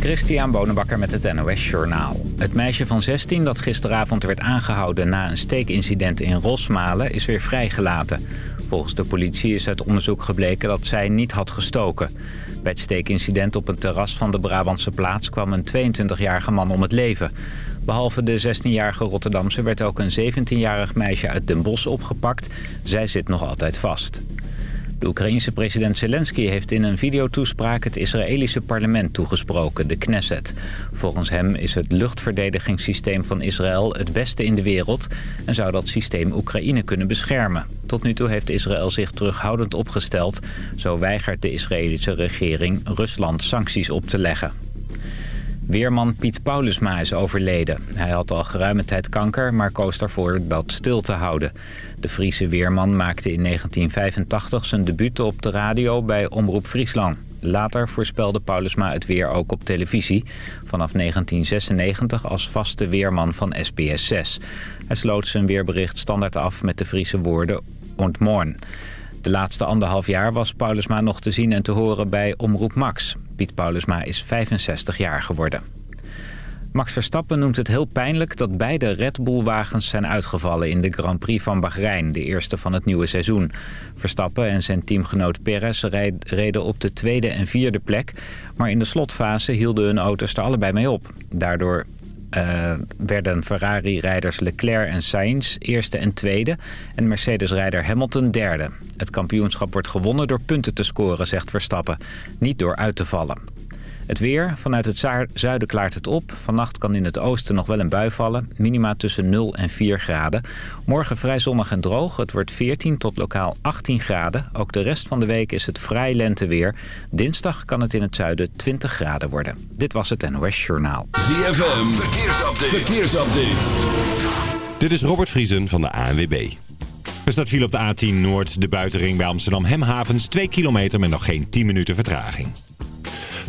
Christian Bonenbakker met het NOS Journaal. Het meisje van 16 dat gisteravond werd aangehouden na een steekincident in Rosmalen is weer vrijgelaten. Volgens de politie is uit onderzoek gebleken dat zij niet had gestoken. Bij het steekincident op een terras van de Brabantse plaats kwam een 22-jarige man om het leven. Behalve de 16-jarige Rotterdamse werd ook een 17-jarig meisje uit Den Bosch opgepakt. Zij zit nog altijd vast. De Oekraïense president Zelensky heeft in een videotoespraak het Israëlische parlement toegesproken, de Knesset. Volgens hem is het luchtverdedigingssysteem van Israël het beste in de wereld en zou dat systeem Oekraïne kunnen beschermen. Tot nu toe heeft Israël zich terughoudend opgesteld. Zo weigert de Israëlische regering Rusland sancties op te leggen. Weerman Piet Paulusma is overleden. Hij had al geruime tijd kanker, maar koos daarvoor dat stil te houden. De Friese weerman maakte in 1985 zijn debuut op de radio bij Omroep Friesland. Later voorspelde Paulusma het weer ook op televisie. Vanaf 1996 als vaste weerman van SBS 6. Hij sloot zijn weerbericht standaard af met de Friese woorden ontmorn. De laatste anderhalf jaar was Paulusma nog te zien en te horen bij Omroep Max. Piet Paulusma is 65 jaar geworden. Max Verstappen noemt het heel pijnlijk dat beide Red Bull-wagens zijn uitgevallen in de Grand Prix van Bahrein, de eerste van het nieuwe seizoen. Verstappen en zijn teamgenoot Perez reden op de tweede en vierde plek, maar in de slotfase hielden hun auto's er allebei mee op. Daardoor uh, werden Ferrari-rijders Leclerc en Sainz eerste en tweede... en Mercedes-rijder Hamilton derde. Het kampioenschap wordt gewonnen door punten te scoren, zegt Verstappen. Niet door uit te vallen. Het weer. Vanuit het zuiden klaart het op. Vannacht kan in het oosten nog wel een bui vallen. Minima tussen 0 en 4 graden. Morgen vrij zonnig en droog. Het wordt 14 tot lokaal 18 graden. Ook de rest van de week is het vrij lenteweer. Dinsdag kan het in het zuiden 20 graden worden. Dit was het NOS Journaal. ZFM. Verkeersupdate. Verkeersupdate. Dit is Robert Vriesen van de ANWB. Er staat viel op de A10 Noord, de buitenring bij Amsterdam Hemhavens. 2 kilometer met nog geen 10 minuten vertraging.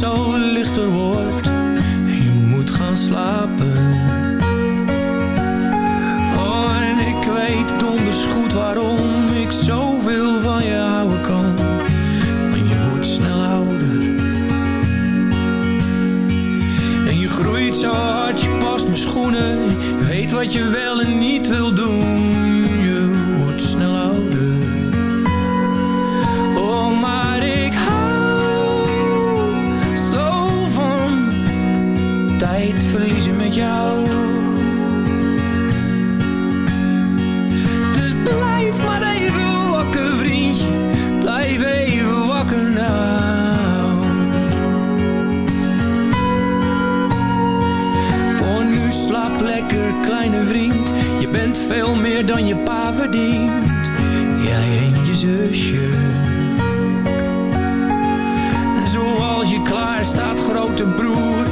Zo lichter wordt. Je moet gaan slapen. Oh, en ik weet donders goed waarom ik zoveel van je houden kan. Maar je wordt snel ouder. En je groeit zo hard, je past mijn schoenen. Weet wat je wel en niet wil doen. Kleine vriend. Je bent veel meer dan je pa verdient. Jij en je zusje. Zoals je klaar staat, grote broer.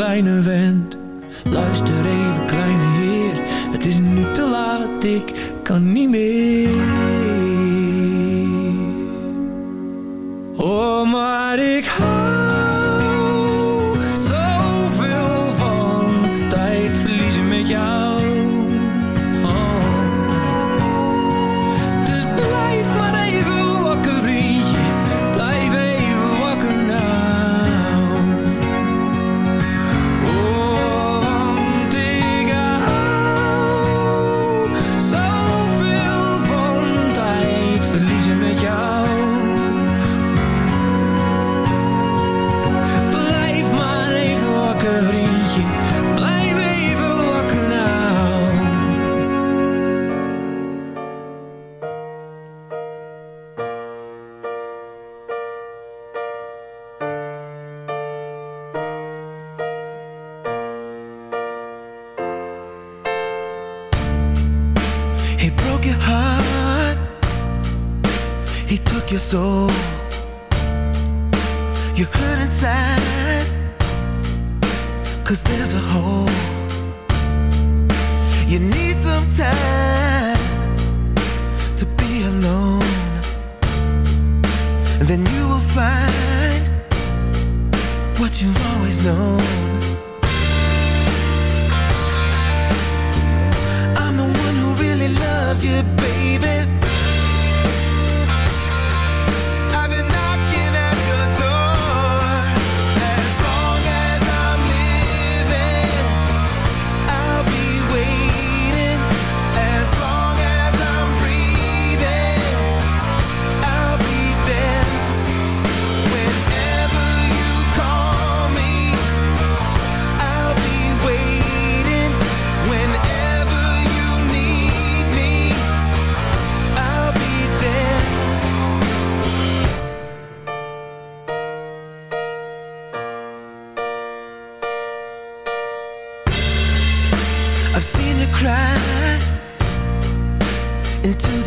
Kleine vent. Luister even, kleine heer. Het is nu te laat, ik kan niet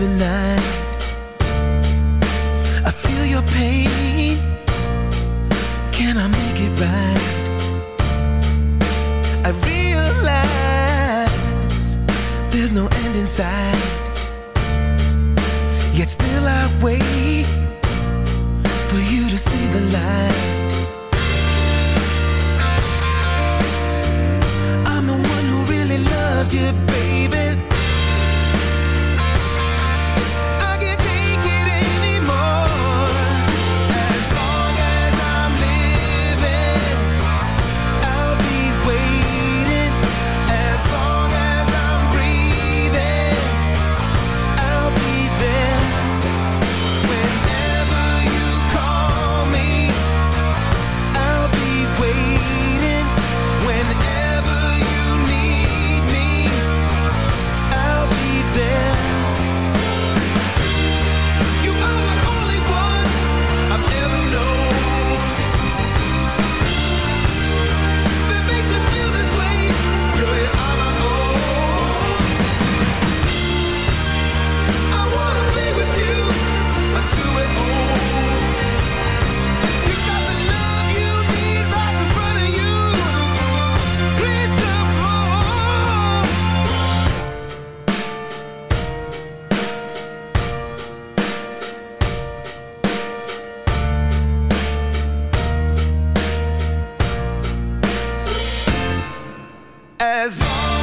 the night. as long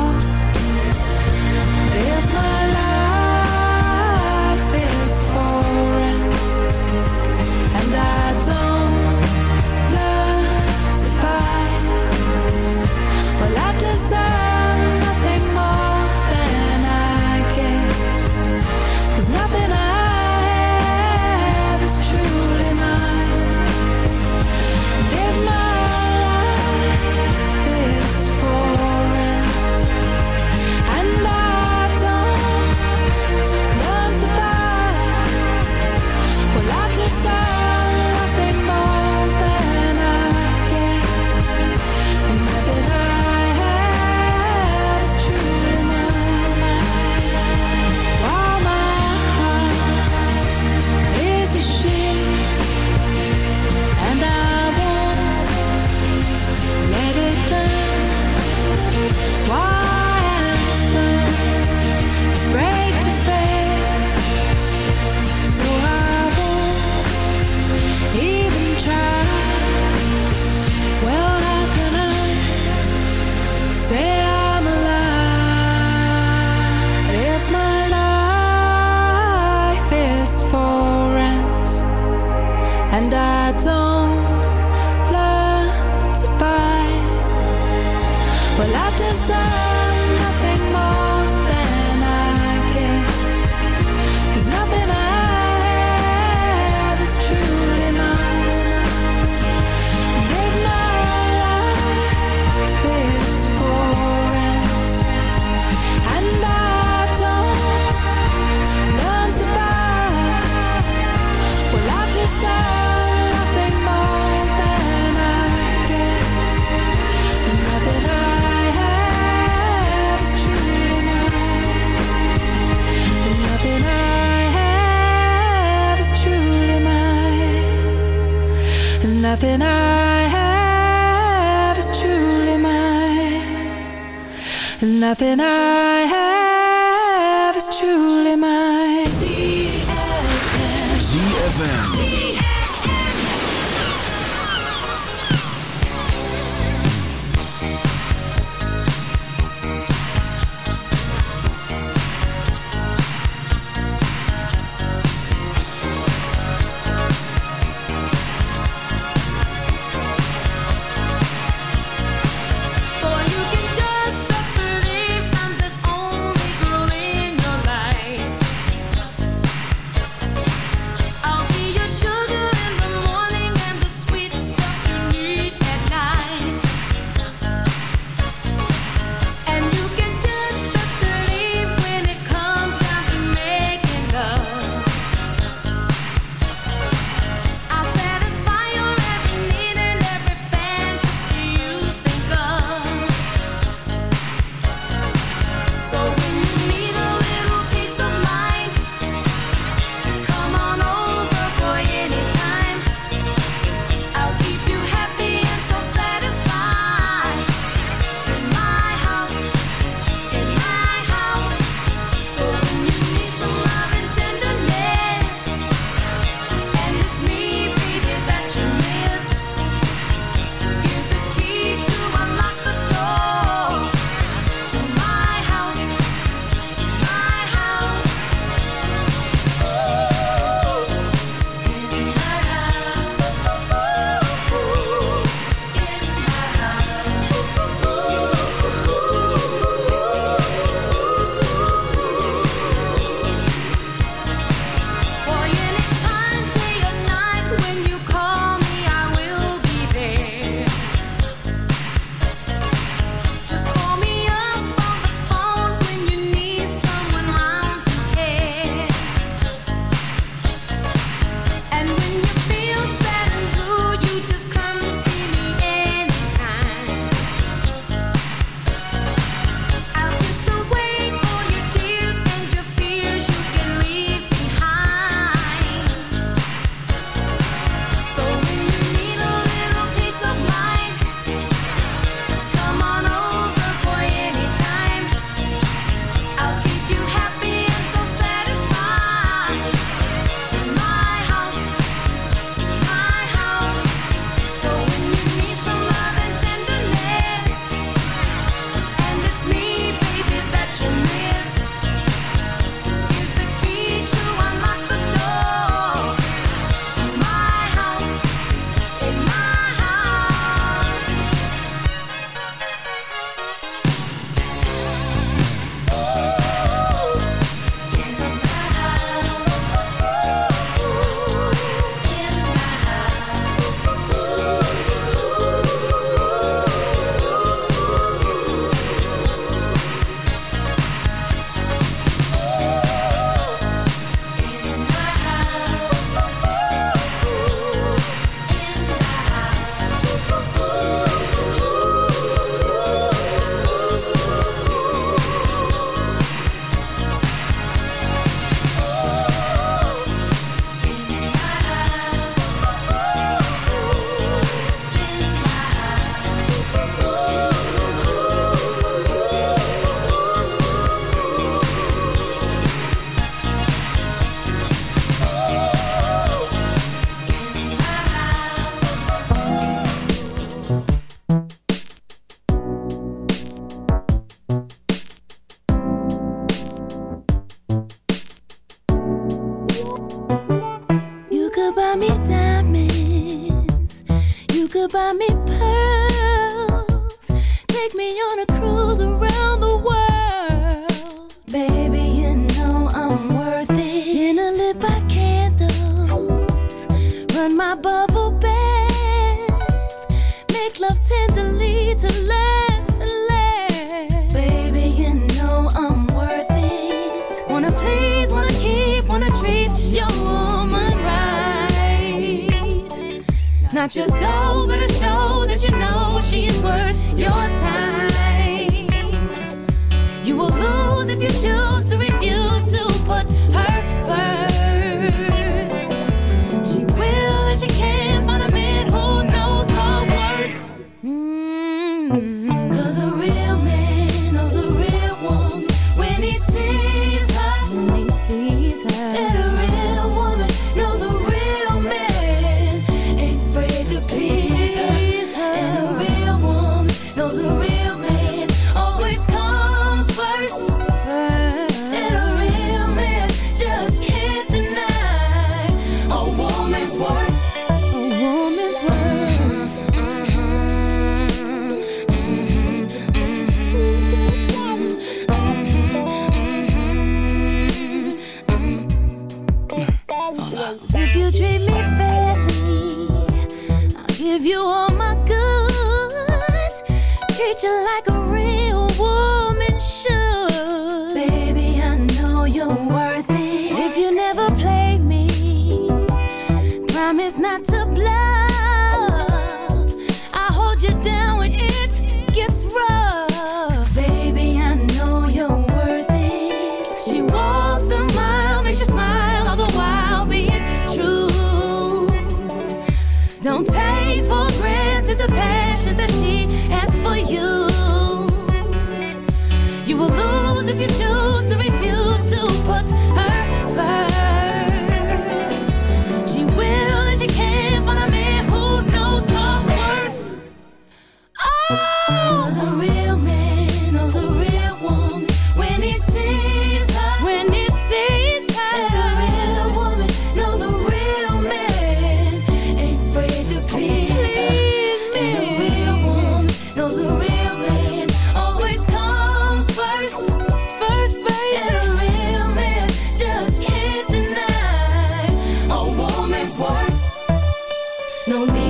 No need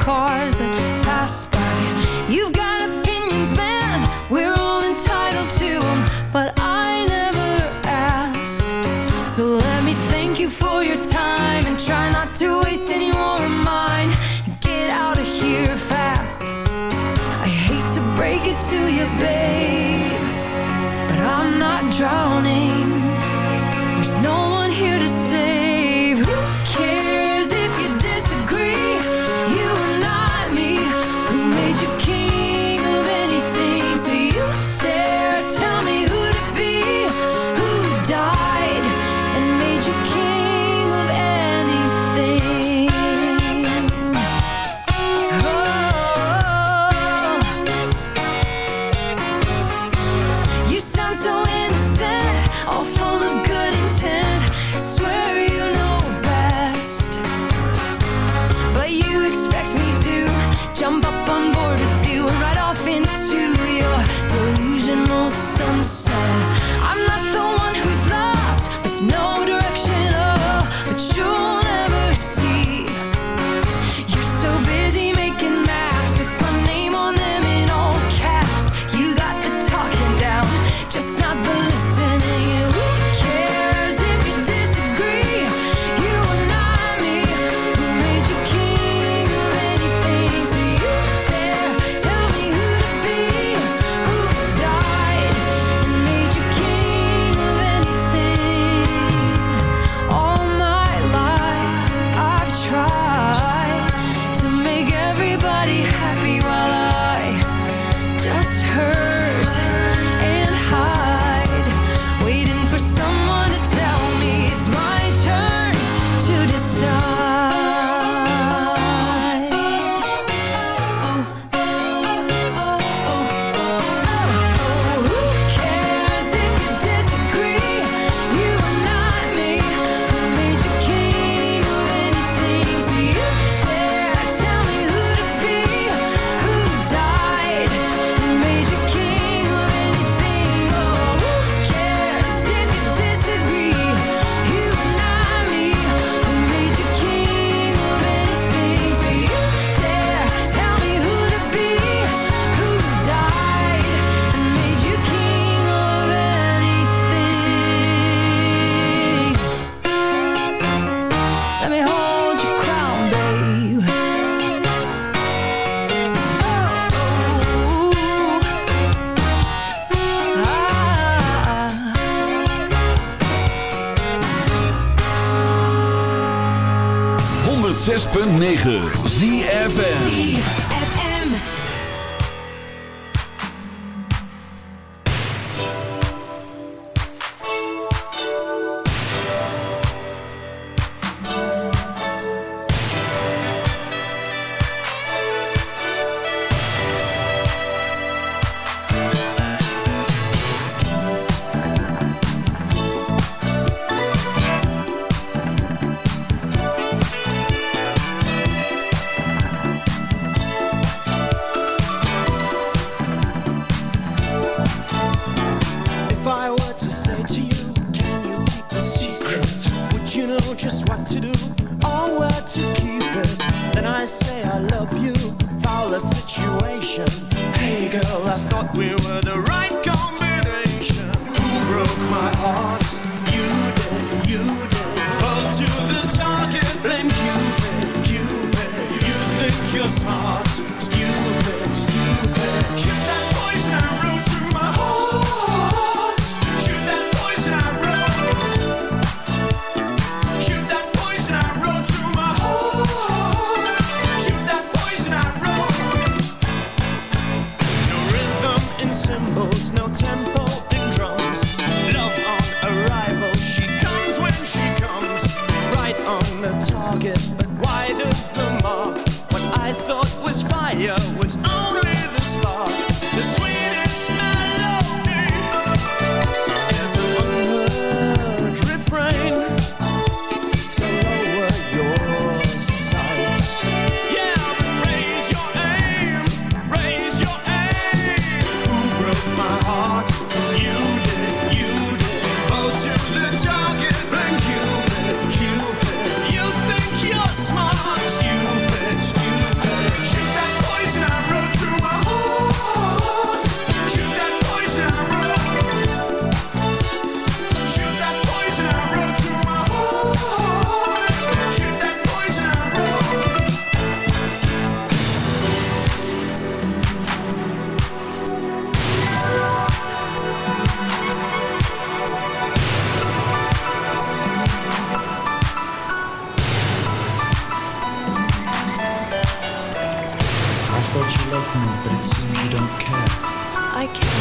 cars to Cupid and I say I love you. Foul the situation. Hey girl, I thought we were the right combination. Who broke my heart?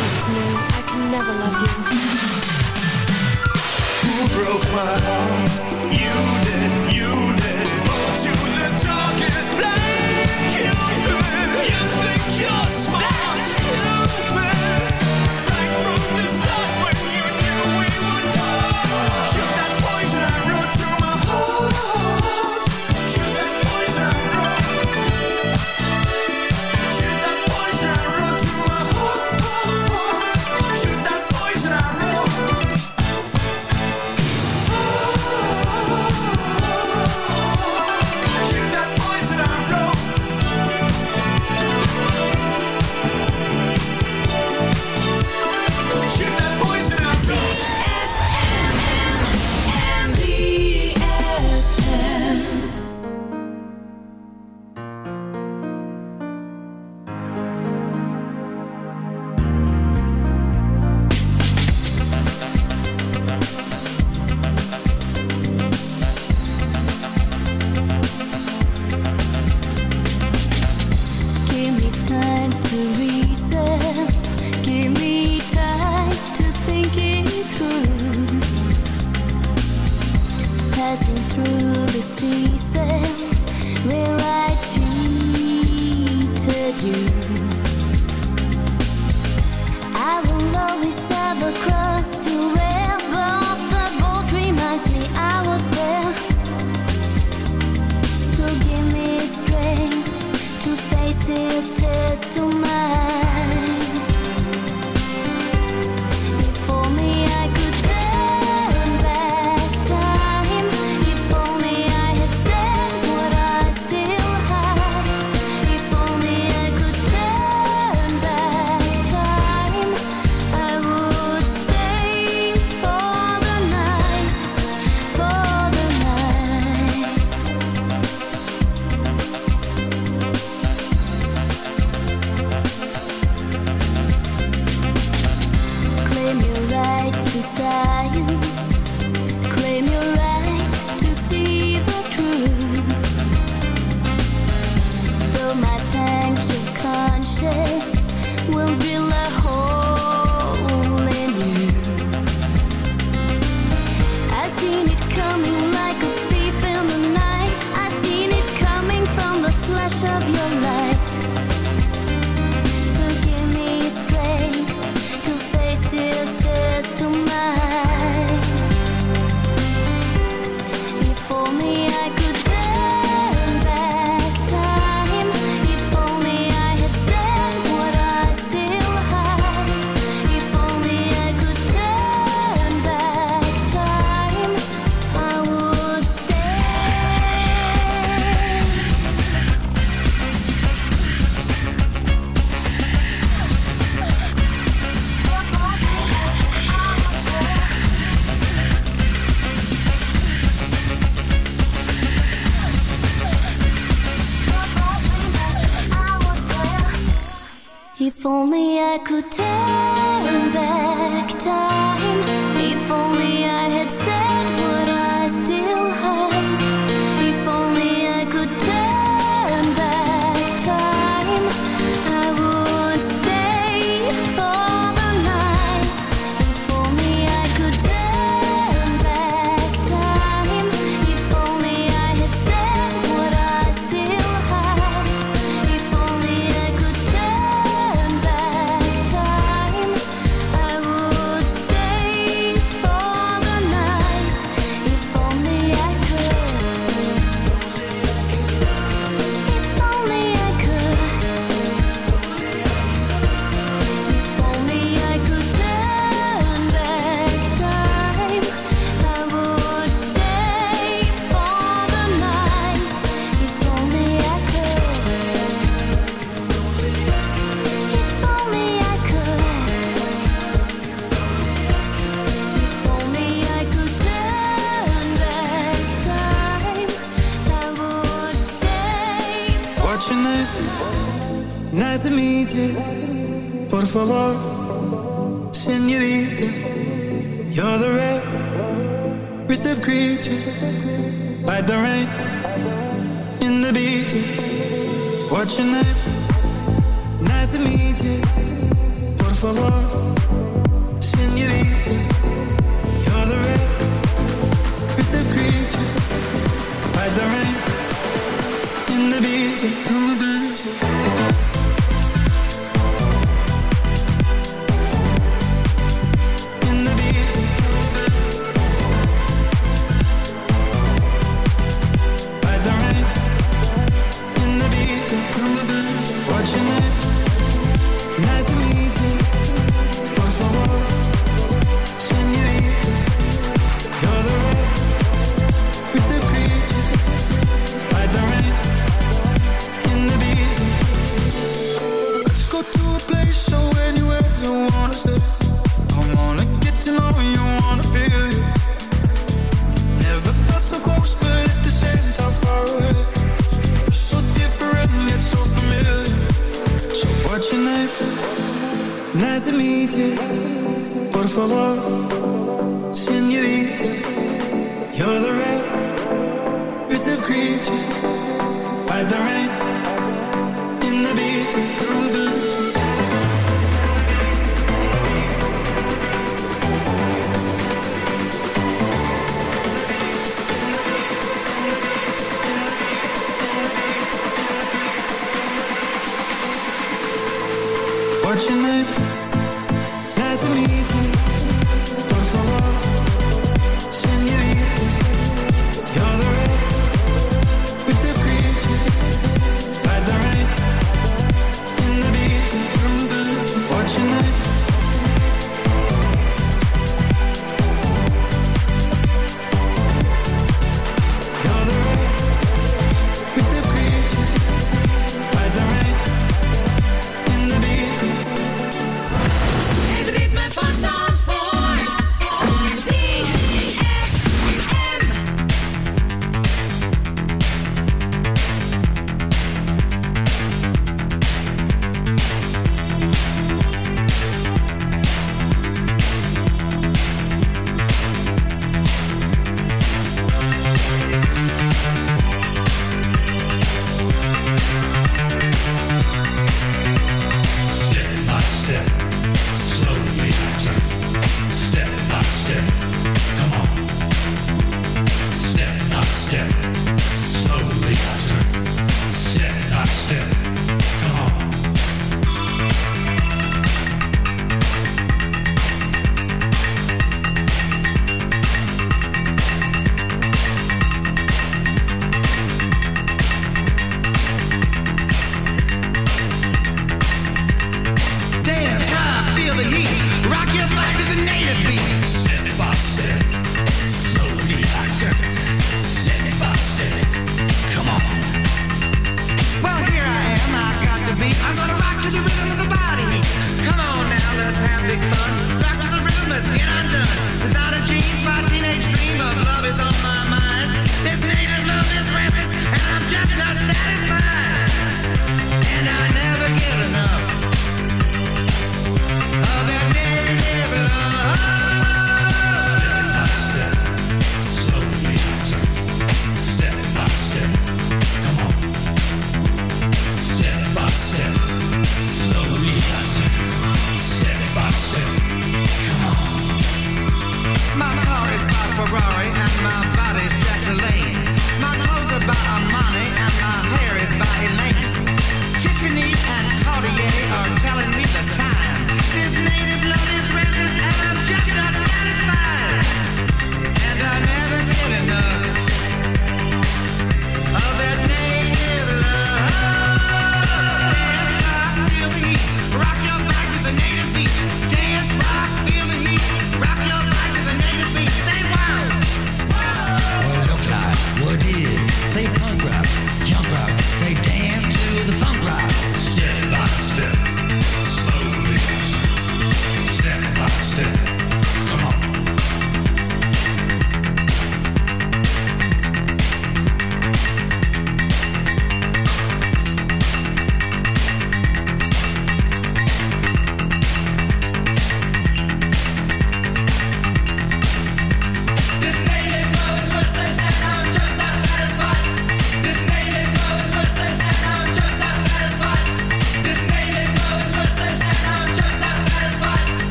loved me, I can never love you. Who broke my heart? You did, you did. Brought you the target, like you. You think you're smart? That's stupid.